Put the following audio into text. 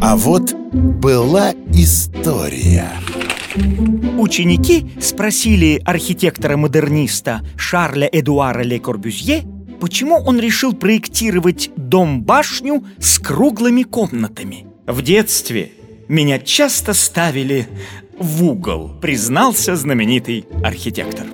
А вот была история Ученики спросили архитектора-модерниста Шарля Эдуара Ле Корбюзье, почему он решил проектировать дом-башню с круглыми комнатами. В детстве меня часто ставили в угол, признался знаменитый архитектор.